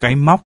cái móc